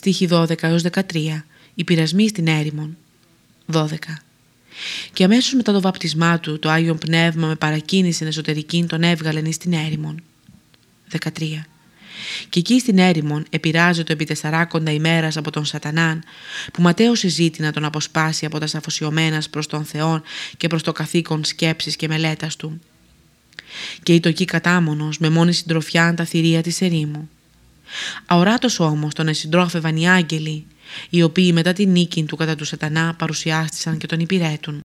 Στοίχη 12 έως 13. Οι πειρασμοί στην έρημον. 12. Και αμέσως μετά το βαπτισμά του, το Άγιον Πνεύμα με παρακίνηση εσωτερική τον έβγαλεν εις την έρημον. 13. Και εκεί στην έρημον επηρεάζεται επί τεσσαράκοντα ημέρας από τον σατανάν που ματέωσε ζήτη να τον αποσπάσει από τα αφοσιωμένας προς τον Θεόν και προς το καθήκον σκέψης και μελέτας του. Και η τοκή κατάμονος με μόνη συντροφιά τα θηρία της ερήμου. Αοράτος όμως τον εσυντρόφευαν οι άγγελοι οι οποίοι μετά την νίκη του κατά του σατανά παρουσιάστησαν και τον υπηρέτουν.